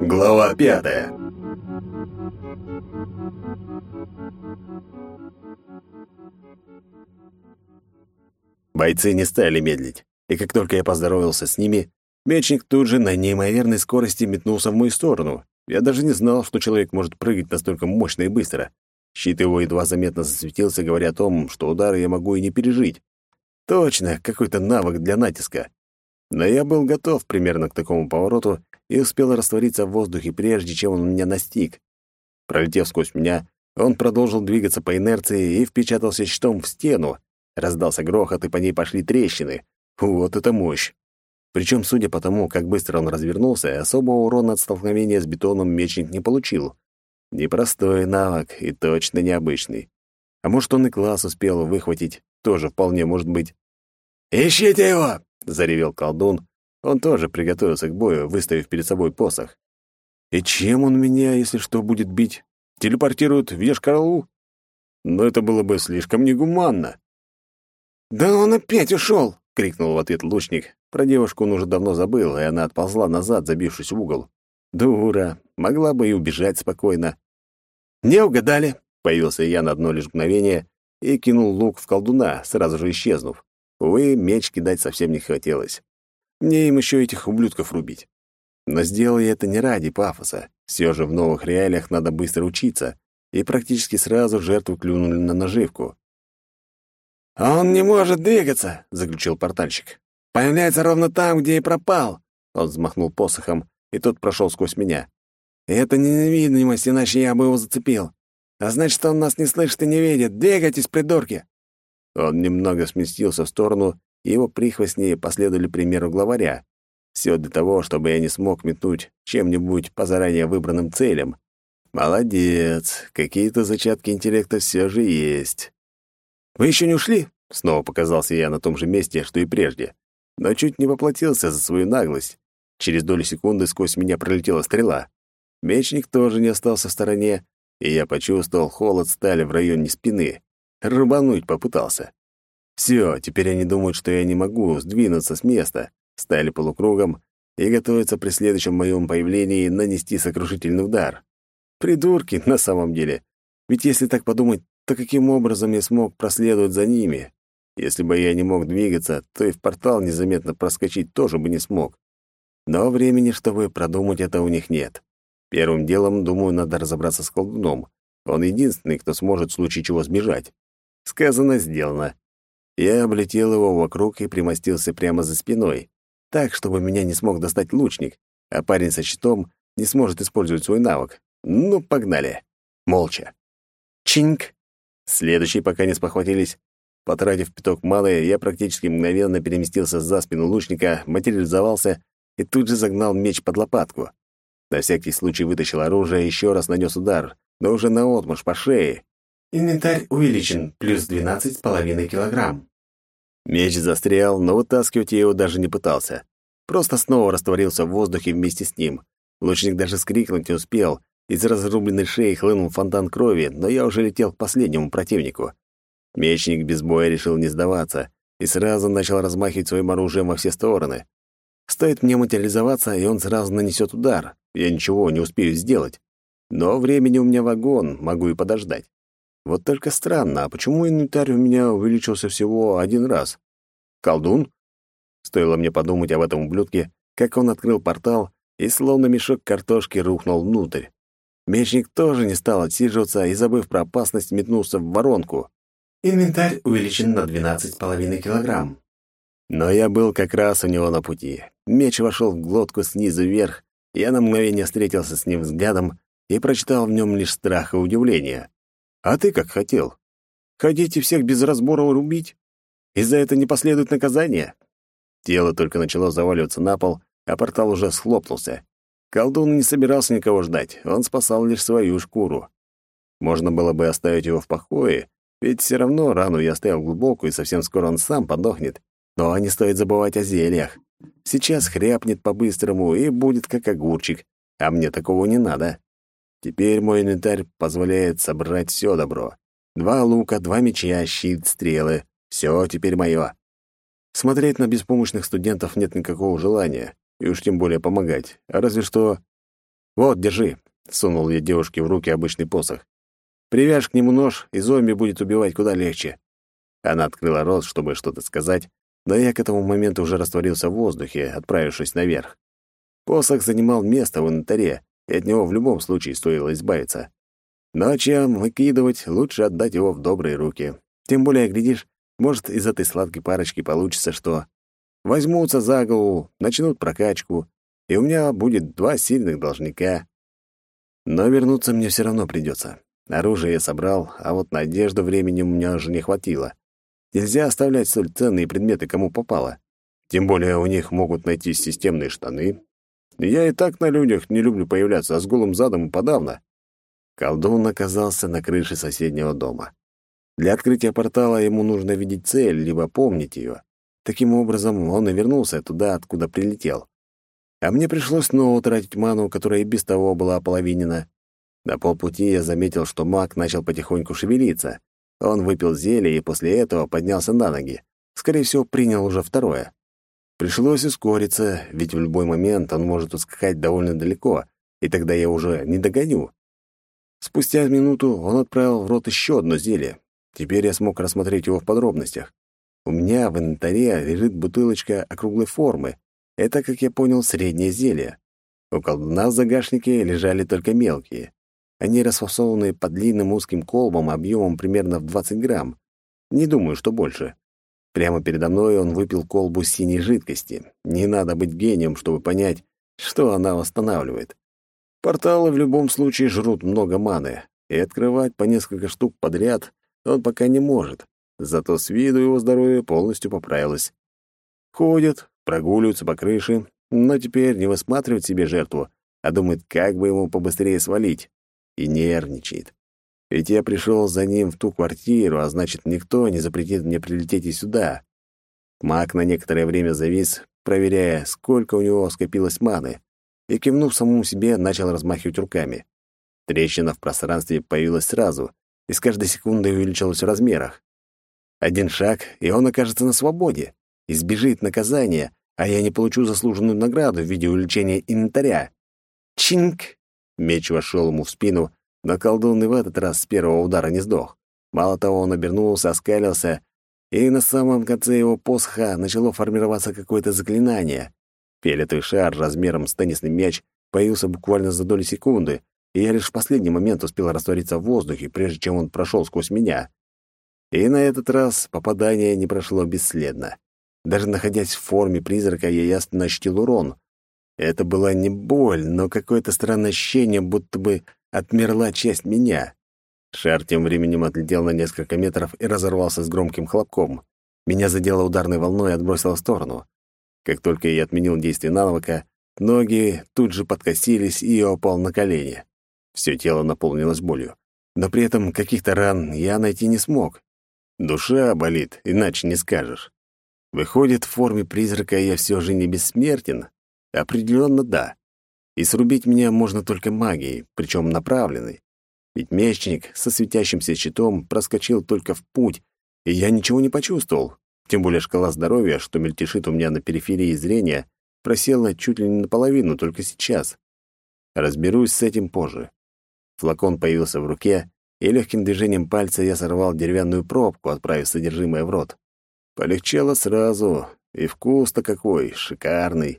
Глава пятая Бойцы не стали медлить, и как только я поздоровался с ними, мечник тут же на неимоверной скорости метнулся в мою сторону. Я даже не знал, что человек может прыгать настолько мощно и быстро. Щит его едва заметно засветился, говоря о том, что удары я могу и не пережить. Точно, какой-то навык для натиска. Но я был готов примерно к такому повороту и успел раствориться в воздухе, прежде чем он меня настиг. Пролетев сквозь меня, он продолжил двигаться по инерции и впечатался щитом в стену. Раздался грохот, и по ней пошли трещины. Вот это мощь! Причем, судя по тому, как быстро он развернулся, особого урона от столкновения с бетоном мечник не получил. Непростой навык и точно необычный. А может, он и класс успел выхватить, тоже вполне может быть. «Ищите его!» — заревел колдун. Он тоже приготовился к бою, выставив перед собой посох. «И чем он меня, если что, будет бить? Телепортирует в Ешкарлу?» Но это было бы слишком негуманно. «Да он опять ушел!» — крикнул в ответ лучник. Про девушку он уже давно забыл, и она отползла назад, забившись в угол. Дура, могла бы и убежать спокойно. «Не угадали!» — появился я на одно лишь мгновение и кинул лук в колдуна, сразу же исчезнув. Увы, меч кидать совсем не хотелось. Мне им еще этих ублюдков рубить. Но сделал я это не ради пафоса. Все же в новых реалиях надо быстро учиться, и практически сразу жертву клюнули на наживку. «Он не может двигаться», — заключил портальщик. «Появляется ровно там, где и пропал». Он взмахнул посохом, и тот прошел сквозь меня. «Это не невидимость, иначе я бы его зацепил. А значит, он нас не слышит и не видит. Двигайтесь, придурки!» Он немного сместился в сторону, и его прихвостни последовали примеру главаря. Все для того, чтобы я не смог метнуть чем-нибудь по заранее выбранным целям. Молодец, какие-то зачатки интеллекта все же есть. «Вы еще не ушли?» — снова показался я на том же месте, что и прежде. Но чуть не поплатился за свою наглость. Через долю секунды сквозь меня пролетела стрела. Мечник тоже не остался в стороне, и я почувствовал холод стали в районе спины. Рубануть попытался. Все, теперь они думают, что я не могу сдвинуться с места, стали полукругом и готовятся при следующем моем появлении нанести сокрушительный удар. Придурки на самом деле. Ведь если так подумать, то каким образом я смог проследовать за ними? Если бы я не мог двигаться, то и в портал незаметно проскочить тоже бы не смог. Но времени, чтобы продумать это, у них нет. Первым делом, думаю, надо разобраться с колдуном. Он единственный, кто сможет в случае чего сбежать. Сказано, сделано. Я облетел его вокруг и примостился прямо за спиной, так, чтобы меня не смог достать лучник, а парень со щитом не сможет использовать свой навык. Ну, погнали. Молча. Чинк! Следующий, пока не спохватились. Потратив пяток маны, я практически мгновенно переместился за спину лучника, материализовался и тут же загнал меч под лопатку. На всякий случай вытащил оружие и еще раз нанес удар, но уже наотмашь по шее. Инвентарь увеличен, плюс 12,5 килограмм. Меч застрял, но вытаскивать я его даже не пытался. Просто снова растворился в воздухе вместе с ним. Лучник даже скрикнуть не успел, из разрубленной шеи хлынул фонтан крови, но я уже летел к последнему противнику. Мечник без боя решил не сдаваться и сразу начал размахивать своим оружием во все стороны. Стоит мне материализоваться, и он сразу нанесет удар. Я ничего не успею сделать. Но времени у меня вагон, могу и подождать. Вот только странно, а почему инвентарь у меня увеличился всего один раз? Колдун? Стоило мне подумать об этом ублюдке, как он открыл портал и словно мешок картошки рухнул внутрь. Мечник тоже не стал отсиживаться и, забыв про опасность, метнулся в воронку. Инвентарь увеличен на 12,5 килограмм. Но я был как раз у него на пути. Меч вошел в глотку снизу вверх, я на мгновение встретился с ним взглядом и прочитал в нем лишь страх и удивление. «А ты как хотел? Ходите всех без разбора рубить? И за это не последует наказание?» Тело только начало заваливаться на пол, а портал уже схлопнулся. Колдун не собирался никого ждать, он спасал лишь свою шкуру. Можно было бы оставить его в покое, ведь все равно рану я оставил глубокую, и совсем скоро он сам подохнет. Но не стоит забывать о зельях. Сейчас хряпнет по-быстрому и будет как огурчик, а мне такого не надо. Теперь мой инвентарь позволяет собрать все добро. Два лука, два меча, щит, стрелы. Все теперь мое. Смотреть на беспомощных студентов нет никакого желания. и уж тем более помогать. А разве что... «Вот, держи», — сунул я девушке в руки обычный посох. «Привяжь к нему нож, и зомби будет убивать куда легче». Она открыла рот, чтобы что-то сказать, но я к этому моменту уже растворился в воздухе, отправившись наверх. Посох занимал место в инвентаре, и от него в любом случае стоило избавиться. Но чем выкидывать, лучше отдать его в добрые руки. Тем более, глядишь, может, из этой сладкой парочки получится что. Возьмутся за голову, начнут прокачку, и у меня будет два сильных должника. Но вернуться мне все равно придется. Оружие я собрал, а вот на одежду времени у меня уже не хватило. Нельзя оставлять столь ценные предметы кому попало. Тем более у них могут найти системные штаны. Я и так на людях не люблю появляться, а с голым задом и подавно. Колдун оказался на крыше соседнего дома. Для открытия портала ему нужно видеть цель, либо помнить ее. Таким образом, он и вернулся туда, откуда прилетел. А мне пришлось снова тратить ману, которая и без того была ополовинена. На полпути я заметил, что маг начал потихоньку шевелиться. Он выпил зелье и после этого поднялся на ноги. Скорее всего, принял уже второе. Пришлось ускориться, ведь в любой момент он может ускакать довольно далеко, и тогда я уже не догоню. Спустя минуту он отправил в рот еще одно зелье. Теперь я смог рассмотреть его в подробностях. У меня в инвентаре лежит бутылочка округлой формы. Это, как я понял, среднее зелье. У колдуна в загашнике лежали только мелкие. Они расфасованы по длинным узким колбам объемом примерно в 20 грамм. Не думаю, что больше. Прямо передо мной он выпил колбу синей жидкости. Не надо быть гением, чтобы понять, что она восстанавливает. Порталы в любом случае жрут много маны, и открывать по несколько штук подряд он пока не может. Зато с виду его здоровье полностью поправилось. Ходит, прогуливаются по крыше, но теперь не высматривает себе жертву, а думает, как бы ему побыстрее свалить и нервничает. Ведь я пришел за ним в ту квартиру, а значит, никто не запретит мне прилететь и сюда. Маг на некоторое время завис, проверяя, сколько у него скопилось маны, и, кивнув самому себе, начал размахивать руками. Трещина в пространстве появилась сразу, и с каждой секундой увеличилась в размерах. Один шаг, и он окажется на свободе, избежит наказания, а я не получу заслуженную награду в виде увеличения инвентаря. Чинк! Меч вошел ему в спину, но колдун и в этот раз с первого удара не сдох. Мало того, он обернулся, оскалился, и на самом конце его посоха начало формироваться какое-то заклинание. Фиолетовый шар размером с теннисный мяч появился буквально за доли секунды, и я лишь в последний момент успел раствориться в воздухе, прежде чем он прошел сквозь меня. И на этот раз попадание не прошло бесследно. Даже находясь в форме призрака, я ясно ощутил урон, это была не боль, но какое-то странное ощущение, будто бы отмерла часть меня. Шар тем временем отлетел на несколько метров и разорвался с громким хлопком. Меня задело ударной волной и отбросило в сторону. Как только я отменил действие навыка, ноги тут же подкосились, и я упал на колени. Все тело наполнилось болью. Но при этом каких-то ран я найти не смог. Душа болит, иначе не скажешь. Выходит, в форме призрака я все же не бессмертен, Определенно да. И срубить меня можно только магией, причем направленной. Ведь мечник со светящимся щитом проскочил только в путь, и я ничего не почувствовал. Тем более шкала здоровья, что мельтешит у меня на периферии зрения, просела чуть ли не наполовину только сейчас. Разберусь с этим позже. Флакон появился в руке, и легким движением пальца я сорвал деревянную пробку, отправив содержимое в рот. Полегчало сразу, и вкус-то какой, шикарный.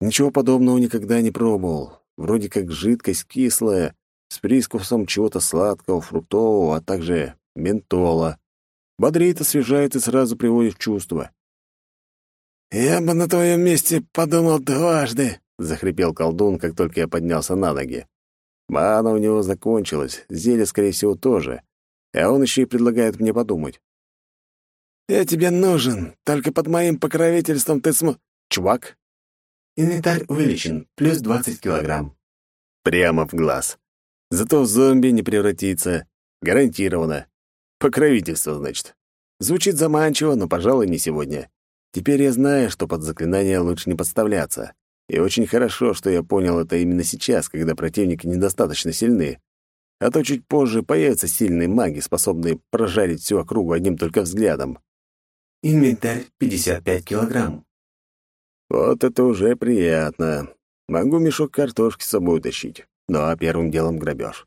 Ничего подобного никогда не пробовал. Вроде как жидкость кислая, с прискусом чего-то сладкого, фруктового, а также ментола. Бодрит, освежает и сразу приводит в чувство. «Я бы на твоем месте подумал дважды», — захрипел колдун, как только я поднялся на ноги. Мана у него закончилась, зелье, скорее всего, тоже. А он еще и предлагает мне подумать. «Я тебе нужен, только под моим покровительством ты см...» «Чувак, Инвентарь увеличен, плюс 20 килограмм. Прямо в глаз. Зато в зомби не превратится. Гарантированно. Покровительство, значит. Звучит заманчиво, но, пожалуй, не сегодня. Теперь я знаю, что под заклинание лучше не подставляться. И очень хорошо, что я понял это именно сейчас, когда противники недостаточно сильны. А то чуть позже появятся сильные маги, способные прожарить всю округу одним только взглядом. Инвентарь 55 килограмм. Вот это уже приятно. Могу мешок картошки с собой тащить. Ну а первым делом грабеж.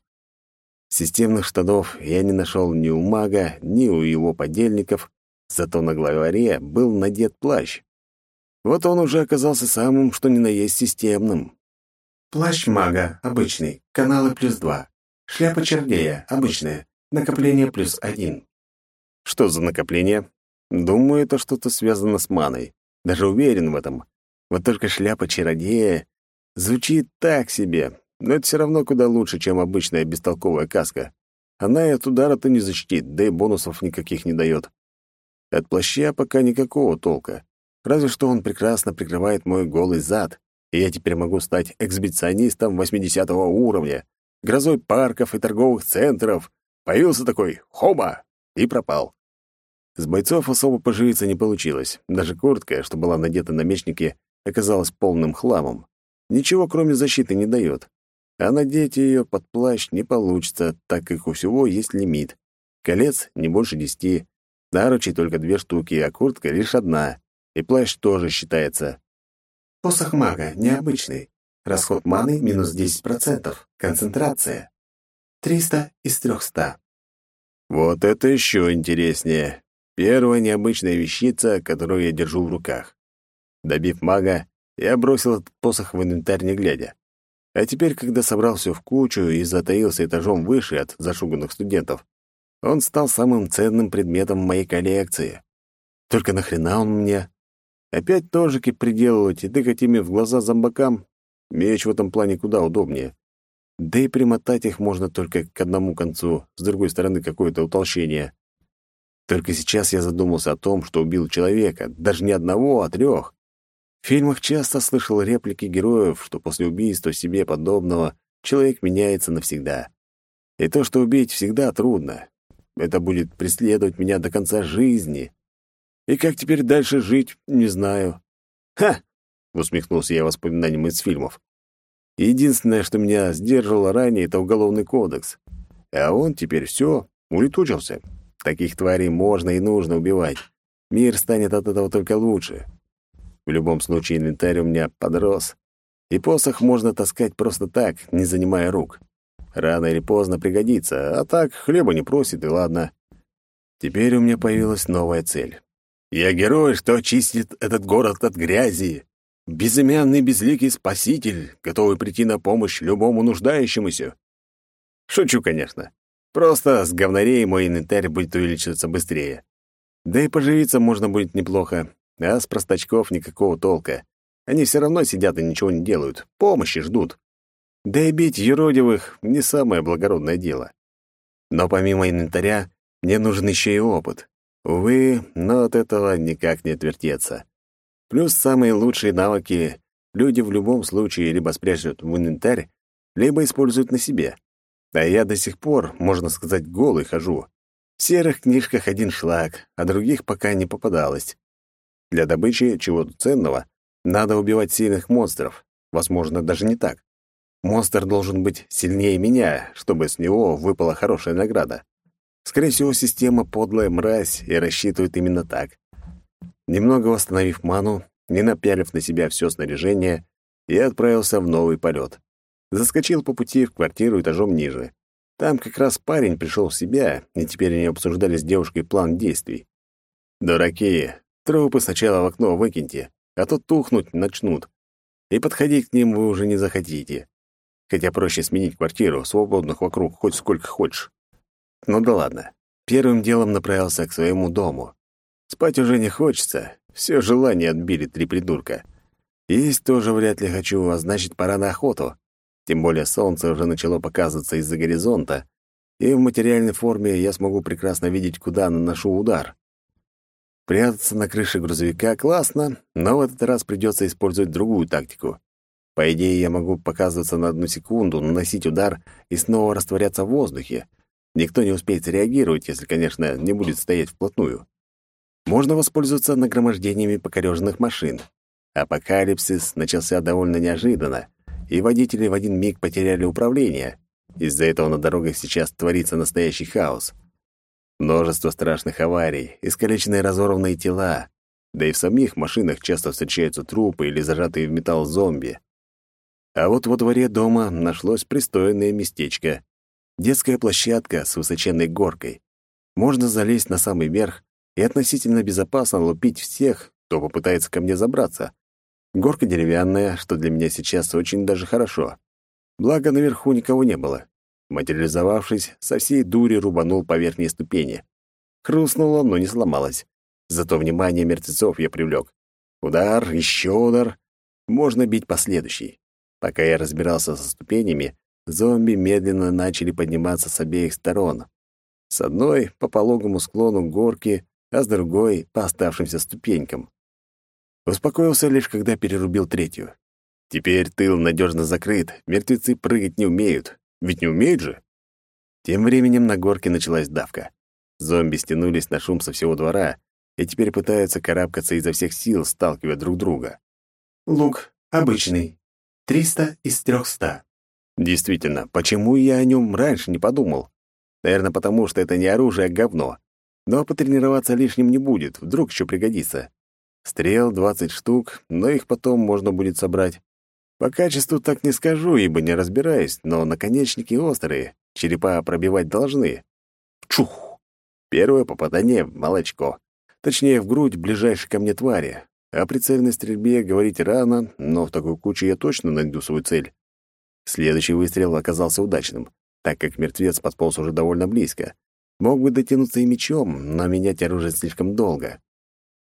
Системных штанов я не нашел ни у мага, ни у его подельников, зато на главаре был надет плащ. Вот он уже оказался самым, что ни на есть системным. Плащ мага, обычный, каналы плюс два. Шляпа червея, обычная, накопление плюс один. Что за накопление? Думаю, это что-то связано с маной. Даже уверен в этом. Вот только шляпа чародея звучит так себе, но это все равно куда лучше, чем обычная бестолковая каска. Она и от удара-то не защитит, да и бонусов никаких не дает. От плаща пока никакого толка. Разве что он прекрасно прикрывает мой голый зад, и я теперь могу стать эксбиционистом 80 уровня, грозой парков и торговых центров. Появился такой «Хоба!» и пропал. С бойцов особо поживиться не получилось. Даже куртка, что была надета на мечнике, оказалась полным хламом. Ничего, кроме защиты, не дает. А надеть ее под плащ не получится, так как у всего есть лимит. Колец не больше десяти, наручей только две штуки, а куртка лишь одна. И плащ тоже считается. Посох мага, необычный. Расход маны минус 10%. Концентрация. 300 из 300. Вот это еще интереснее. Первая необычная вещица, которую я держу в руках. Добив мага, я бросил этот посох в инвентарь не глядя. А теперь, когда собрал все в кучу и затаился этажом выше от зашуганных студентов, он стал самым ценным предметом в моей коллекции. Только нахрена он мне? Опять ножики приделывать и тыкать ими в глаза зомбакам? Меч в этом плане куда удобнее. Да и примотать их можно только к одному концу, с другой стороны какое-то утолщение. Только сейчас я задумался о том, что убил человека, даже не одного, а трех. В фильмах часто слышал реплики героев, что после убийства себе подобного человек меняется навсегда. И то, что убить всегда трудно. Это будет преследовать меня до конца жизни. И как теперь дальше жить, не знаю. «Ха!» — усмехнулся я воспоминанием из фильмов. Единственное, что меня сдерживало ранее, это уголовный кодекс. А он теперь все улетучился. Таких тварей можно и нужно убивать. Мир станет от этого только лучше. В любом случае инвентарь у меня подрос. И посох можно таскать просто так, не занимая рук. Рано или поздно пригодится, а так хлеба не просит, и ладно. Теперь у меня появилась новая цель. Я герой, что очистит этот город от грязи. Безымянный безликий спаситель, готовый прийти на помощь любому нуждающемуся. Шучу, конечно. Просто с говнарей мой инвентарь будет увеличиваться быстрее. Да и поживиться можно будет неплохо, а с простачков никакого толка. Они все равно сидят и ничего не делают, помощи ждут. Да и бить юродивых — не самое благородное дело. Но помимо инвентаря, мне нужен еще и опыт. Увы, но от этого никак не отвертеться. Плюс самые лучшие навыки люди в любом случае либо спрячут в инвентарь, либо используют на себе. А я до сих пор, можно сказать, голый хожу. В серых книжках один шлак, а других пока не попадалось. Для добычи чего-то ценного надо убивать сильных монстров. Возможно, даже не так. Монстр должен быть сильнее меня, чтобы с него выпала хорошая награда. Скорее всего, система подлая мразь и рассчитывает именно так. Немного восстановив ману, не напялив на себя все снаряжение, я отправился в новый полет. Заскочил по пути в квартиру этажом ниже. Там как раз парень пришел в себя, и теперь они обсуждали с девушкой план действий. Дураки, Трупы сначала в окно выкиньте, а то тухнуть начнут. И подходить к ним вы уже не захотите. Хотя проще сменить квартиру, свободных вокруг хоть сколько хочешь. Ну да ладно. Первым делом направился к своему дому. Спать уже не хочется. Все желание отбили три придурка. Есть тоже вряд ли хочу, а значит, пора на охоту. Тем более солнце уже начало показываться из-за горизонта, и в материальной форме я смогу прекрасно видеть, куда наношу удар. Прятаться на крыше грузовика классно, но в этот раз придется использовать другую тактику. По идее, я могу показываться на одну секунду, наносить удар и снова растворяться в воздухе. Никто не успеет реагировать, если, конечно, не будет стоять вплотную. Можно воспользоваться нагромождениями покореженных машин. Апокалипсис начался довольно неожиданно, и водители в один миг потеряли управление. Из-за этого на дорогах сейчас творится настоящий хаос. Множество страшных аварий, искалеченные разорванные тела. Да и в самих машинах часто встречаются трупы или зажатые в металл зомби. А вот во дворе дома нашлось пристойное местечко. Детская площадка с высоченной горкой. Можно залезть на самый верх и относительно безопасно лупить всех, кто попытается ко мне забраться. Горка деревянная, что для меня сейчас очень даже хорошо. Благо, наверху никого не было. Материализовавшись, со всей дури рубанул по верхней ступени. Хрустнуло, но не сломалось. Зато внимание мертвецов я привлек. Удар, еще удар. Можно бить последующий. Пока я разбирался со ступенями, зомби медленно начали подниматься с обеих сторон. С одной — по пологому склону горки, а с другой — по оставшимся ступенькам. Успокоился лишь, когда перерубил третью. Теперь тыл надежно закрыт, мертвецы прыгать не умеют. Ведь не умеют же. Тем временем на горке началась давка. Зомби стянулись на шум со всего двора и теперь пытаются карабкаться изо всех сил, сталкивая друг друга. Лук обычный. триста из трехста. Действительно, почему я о нем раньше не подумал? Наверное, потому что это не оружие, а говно. Но потренироваться лишним не будет, вдруг еще пригодится. Стрел 20 штук, но их потом можно будет собрать. По качеству так не скажу, ибо не разбираюсь, но наконечники острые, черепа пробивать должны. Чух! Первое попадание в молочко. Точнее, в грудь ближайшей ко мне твари. О прицельной стрельбе говорить рано, но в такой куче я точно найду свою цель. Следующий выстрел оказался удачным, так как мертвец подполз уже довольно близко. Мог бы дотянуться и мечом, но менять оружие слишком долго.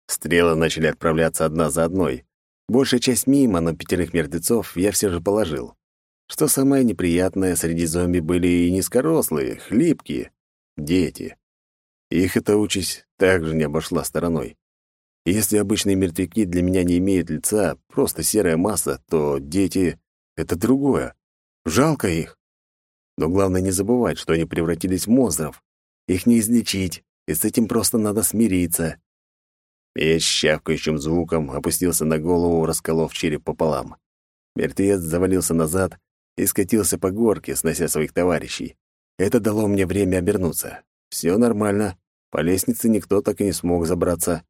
Стрелы начали отправляться одна за одной. Большая часть мимо, но пятерых мертвецов я все же положил. Что самое неприятное, среди зомби были и низкорослые, хлипкие, дети. Их эта участь также не обошла стороной. Если обычные мертвяки для меня не имеют лица, просто серая масса, то дети — это другое. Жалко их. Но главное не забывать, что они превратились в монстров. Их не излечить, и с этим просто надо смириться. Меч с щавкающим звуком опустился на голову, расколов череп пополам. Мертвец завалился назад и скатился по горке, снося своих товарищей. Это дало мне время обернуться. Все нормально. По лестнице никто так и не смог забраться.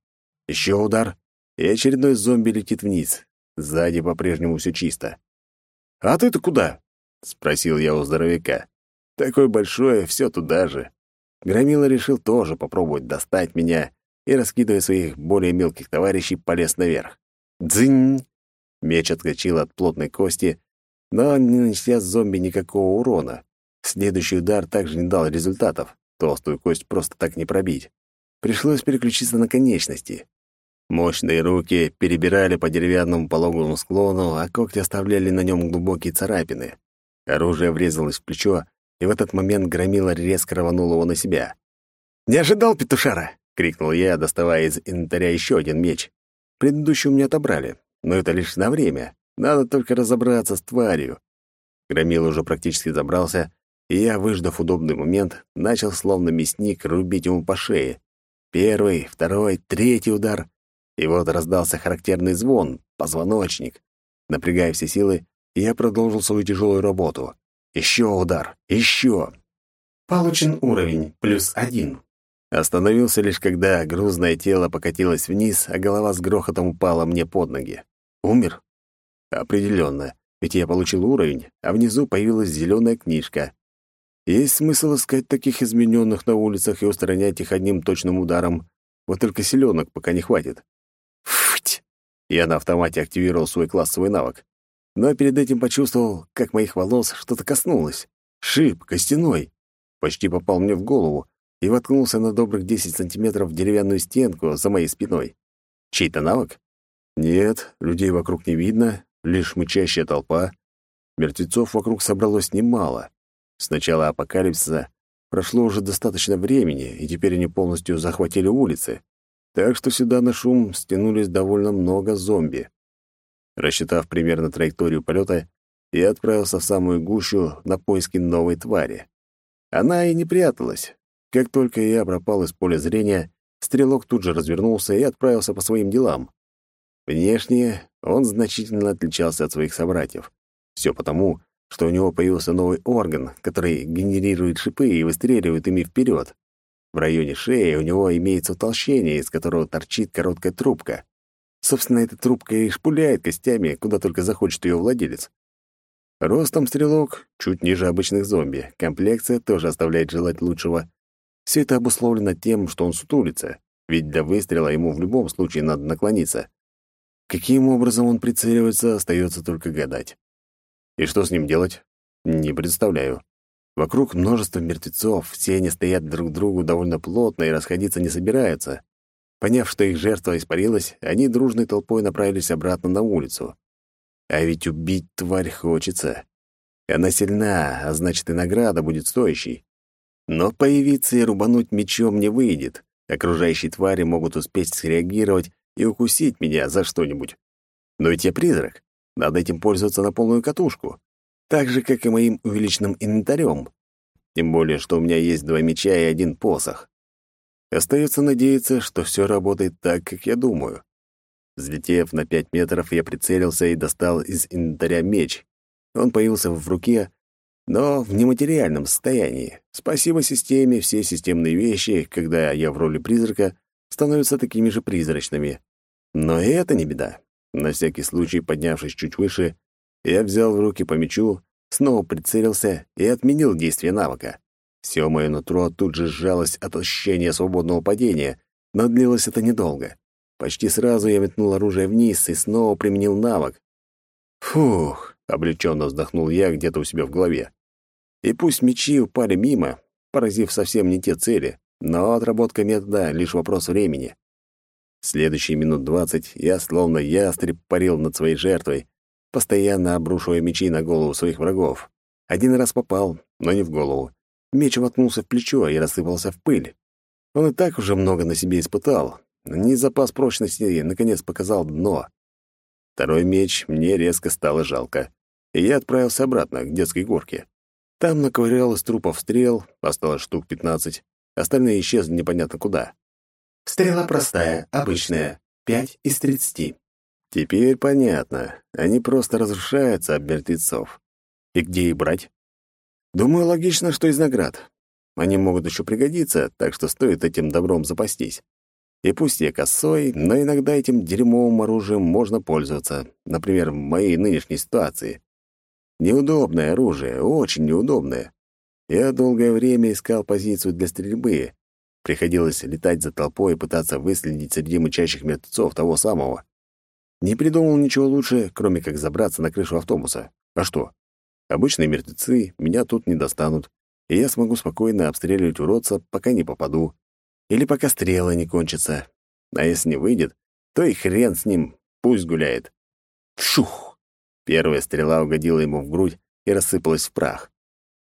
Еще удар, и очередной зомби летит вниз. Сзади по-прежнему все чисто. «А ты-то куда?» — спросил я у здоровяка. «Такой большой, все туда же». Громила решил тоже попробовать достать меня, и, раскидывая своих более мелких товарищей, полез наверх. Дзынь! Меч отскочил от плотной кости, но не нанеся зомби никакого урона. Следующий удар также не дал результатов. Толстую кость просто так не пробить. Пришлось переключиться на конечности. Мощные руки перебирали по деревянному пологому склону, а когти оставляли на нем глубокие царапины. Оружие врезалось в плечо, и в этот момент громила резко рванул его на себя. «Не ожидал, петушара!» — крикнул я, доставая из инвентаря еще один меч. Предыдущий у меня отобрали, но это лишь на время. Надо только разобраться с тварью. Громил уже практически забрался, и я, выждав удобный момент, начал, словно мясник, рубить ему по шее. Первый, второй, третий удар. И вот раздался характерный звон, позвоночник. Напрягая все силы, я продолжил свою тяжелую работу. Еще удар, еще. Получен уровень, плюс один. Остановился лишь когда грузное тело покатилось вниз, а голова с грохотом упала мне под ноги. Умер? Определенно, ведь я получил уровень, а внизу появилась зеленая книжка. Есть смысл искать таких измененных на улицах и устранять их одним точным ударом, вот только селенок пока не хватит. Футь! Я на автомате активировал свой классовый навык. Но перед этим почувствовал, как моих волос что-то коснулось. Шип, костяной. Почти попал мне в голову, и воткнулся на добрых 10 сантиметров в деревянную стенку за моей спиной. Чей-то навык? Нет, людей вокруг не видно, лишь мычащая толпа. Мертвецов вокруг собралось немало. С начала апокалипсиса прошло уже достаточно времени, и теперь они полностью захватили улицы. Так что сюда на шум стянулись довольно много зомби. Рассчитав примерно траекторию полета, я отправился в самую гущу на поиски новой твари. Она и не пряталась, как только я пропал из поля зрения, стрелок тут же развернулся и отправился по своим делам. Внешне он значительно отличался от своих собратьев. Все потому, что у него появился новый орган, который генерирует шипы и выстреливает ими вперед. В районе шеи у него имеется утолщение, из которого торчит короткая трубка. Собственно, эта трубка и шпуляет костями, куда только захочет ее владелец. Ростом стрелок чуть ниже обычных зомби. Комплекция тоже оставляет желать лучшего. Все это обусловлено тем, что он сутулится, ведь для выстрела ему в любом случае надо наклониться. Каким образом он прицеливается, остается только гадать. И что с ним делать? Не представляю. Вокруг множество мертвецов, все они стоят друг к другу довольно плотно и расходиться не собираются. Поняв, что их жертва испарилась, они дружной толпой направились обратно на улицу. А ведь убить тварь хочется. Она сильна, а значит и награда будет стоящей. Но появиться и рубануть мечом не выйдет. Окружающие твари могут успеть среагировать и укусить меня за что-нибудь. Но ведь я призрак. Надо этим пользоваться на полную катушку. Так же, как и моим увеличенным инвентарем. Тем более, что у меня есть два меча и один посох. Остается надеяться, что все работает так, как я думаю. Взлетев на пять метров, я прицелился и достал из инвентаря меч. Он появился в руке, но в нематериальном состоянии. Спасибо системе, все системные вещи, когда я в роли призрака, становятся такими же призрачными. Но и это не беда. На всякий случай, поднявшись чуть выше, я взял в руки по мечу, снова прицелился и отменил действие навыка. Все мое нутро тут же сжалось от ощущения свободного падения, но длилось это недолго. Почти сразу я метнул оружие вниз и снова применил навык. Фух, облегченно вздохнул я где-то у себя в голове. И пусть мечи упали мимо, поразив совсем не те цели, но отработка метода — лишь вопрос времени. Следующие минут двадцать я, словно ястреб, парил над своей жертвой, постоянно обрушивая мечи на голову своих врагов. Один раз попал, но не в голову. Меч воткнулся в плечо и рассыпался в пыль. Он и так уже много на себе испытал, ни запас прочности наконец показал дно. Второй меч мне резко стало жалко, и я отправился обратно, к детской горке. Там наковырял из трупов стрел, осталось штук пятнадцать, остальные исчезли непонятно куда. Стрела простая, обычная, пять из тридцати. Теперь понятно, они просто разрушаются об мертвецов. И где их брать? Думаю, логично, что из наград. Они могут еще пригодиться, так что стоит этим добром запастись. И пусть я косой, но иногда этим дерьмовым оружием можно пользоваться, например, в моей нынешней ситуации. Неудобное оружие, очень неудобное. Я долгое время искал позицию для стрельбы. Приходилось летать за толпой и пытаться выследить среди мычащих мертвецов того самого. Не придумал ничего лучше, кроме как забраться на крышу автобуса. А что? Обычные мертвецы меня тут не достанут, и я смогу спокойно обстреливать уродца, пока не попаду. Или пока стрелы не кончатся. А если не выйдет, то и хрен с ним, пусть гуляет. Шух! Первая стрела угодила ему в грудь и рассыпалась в прах.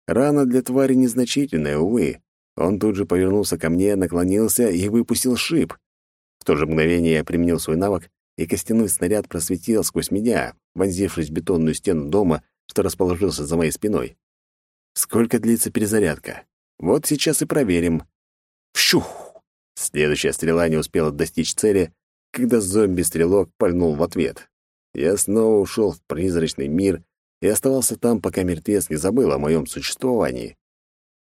Рана для твари незначительная, увы. Он тут же повернулся ко мне, наклонился и выпустил шип. В то же мгновение я применил свой навык, и костяной снаряд просветил сквозь меня, вонзившись в бетонную стену дома, что расположился за моей спиной. Сколько длится перезарядка? Вот сейчас и проверим. Вщух! Следующая стрела не успела достичь цели, когда зомби-стрелок пальнул в ответ. Я снова ушел в призрачный мир и оставался там, пока мертвец не забыл о моем существовании.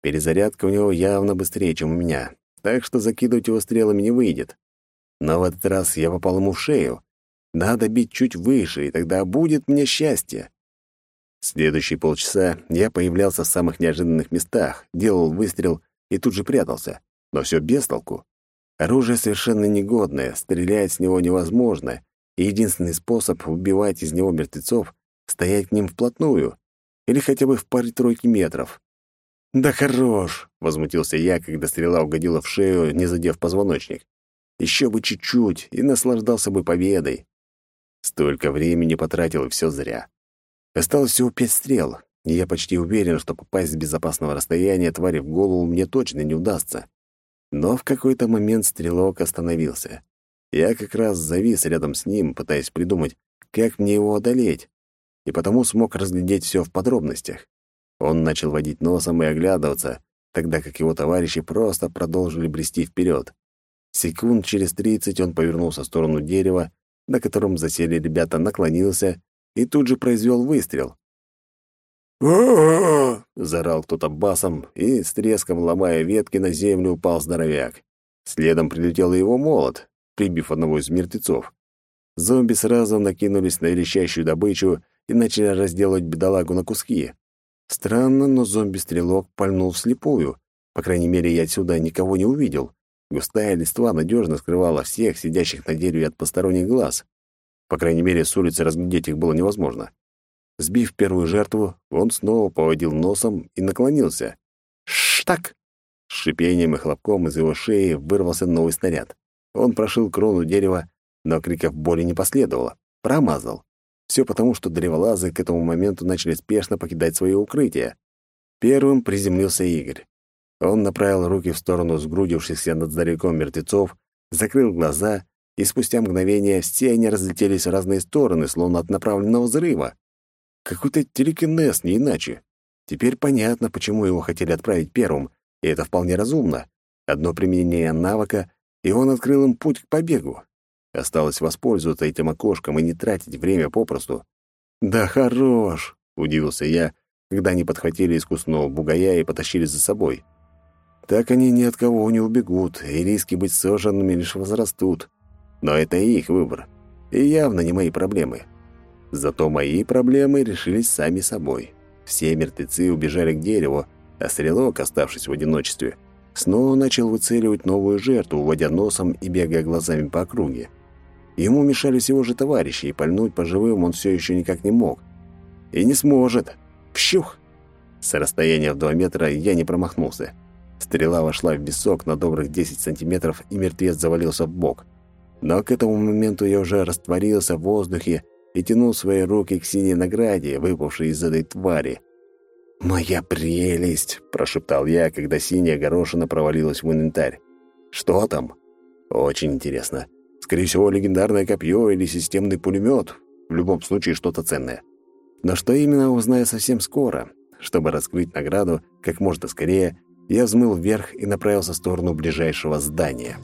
Перезарядка у него явно быстрее, чем у меня, так что закидывать его стрелами не выйдет. Но в этот раз я попал ему в шею. Надо бить чуть выше, и тогда будет мне счастье. Следующие полчаса я появлялся в самых неожиданных местах, делал выстрел и тут же прятался. Но все без толку. Оружие совершенно негодное, стрелять с него невозможно, и единственный способ убивать из него мертвецов — стоять к ним вплотную или хотя бы в паре-тройки метров. «Да хорош!» — возмутился я, когда стрела угодила в шею, не задев позвоночник. «Еще бы чуть-чуть, и наслаждался бы победой!» Столько времени потратил, и все зря. Осталось всего пять стрел, и я почти уверен, что попасть с безопасного расстояния твари в голову мне точно не удастся. Но в какой-то момент стрелок остановился. Я как раз завис рядом с ним, пытаясь придумать, как мне его одолеть, и потому смог разглядеть все в подробностях. Он начал водить носом и оглядываться, тогда как его товарищи просто продолжили брести вперед. Секунд через тридцать он повернулся в сторону дерева, на котором засели ребята, наклонился и тут же произвел выстрел. Заорал кто-то басом, и с треском, ломая ветки, на землю упал здоровяк. Следом прилетел его молот, прибив одного из мертвецов. Зомби сразу накинулись на верещащую добычу и начали разделывать бедолагу на куски. Странно, но зомби-стрелок пальнул вслепую. По крайней мере, я отсюда никого не увидел. Густая листва надежно скрывала всех, сидящих на дереве от посторонних глаз. По крайней мере, с улицы разглядеть их было невозможно. Сбив первую жертву, он снова поводил носом и наклонился. «Штак!» С шипением и хлопком из его шеи вырвался новый снаряд. Он прошил крону дерева, но криков боли не последовало. Промазал. Все потому, что древолазы к этому моменту начали спешно покидать свое укрытие. Первым приземлился Игорь. Он направил руки в сторону сгрудившихся над здоровяком мертвецов, закрыл глаза, и спустя мгновение все они разлетелись в разные стороны, словно от направленного взрыва. Какой-то телекинез, не иначе. Теперь понятно, почему его хотели отправить первым, и это вполне разумно. Одно применение навыка, и он открыл им путь к побегу. Осталось воспользоваться этим окошком и не тратить время попросту. «Да хорош!» — удивился я, когда они подхватили искусного бугая и потащили за собой. Так они ни от кого не убегут, и риски быть сожженными лишь возрастут. Но это их выбор, и явно не мои проблемы. Зато мои проблемы решились сами собой. Все мертвецы убежали к дереву, а стрелок, оставшись в одиночестве, снова начал выцеливать новую жертву, водя носом и бегая глазами по округе. Ему мешались его же товарищи, и пальнуть по живым он все еще никак не мог. И не сможет. Пщух! С расстояния в два метра я не промахнулся. Стрела вошла в висок на добрых 10 сантиметров, и мертвец завалился в бок. Но к этому моменту я уже растворился в воздухе и тянул свои руки к синей награде, выпавшей из этой твари. «Моя прелесть!» – прошептал я, когда синяя горошина провалилась в инвентарь. «Что там?» «Очень интересно. Скорее всего, легендарное копье или системный пулемет. В любом случае, что-то ценное. Но что именно, узнаю совсем скоро. Чтобы раскрыть награду как можно скорее, я взмыл вверх и направился в сторону ближайшего здания.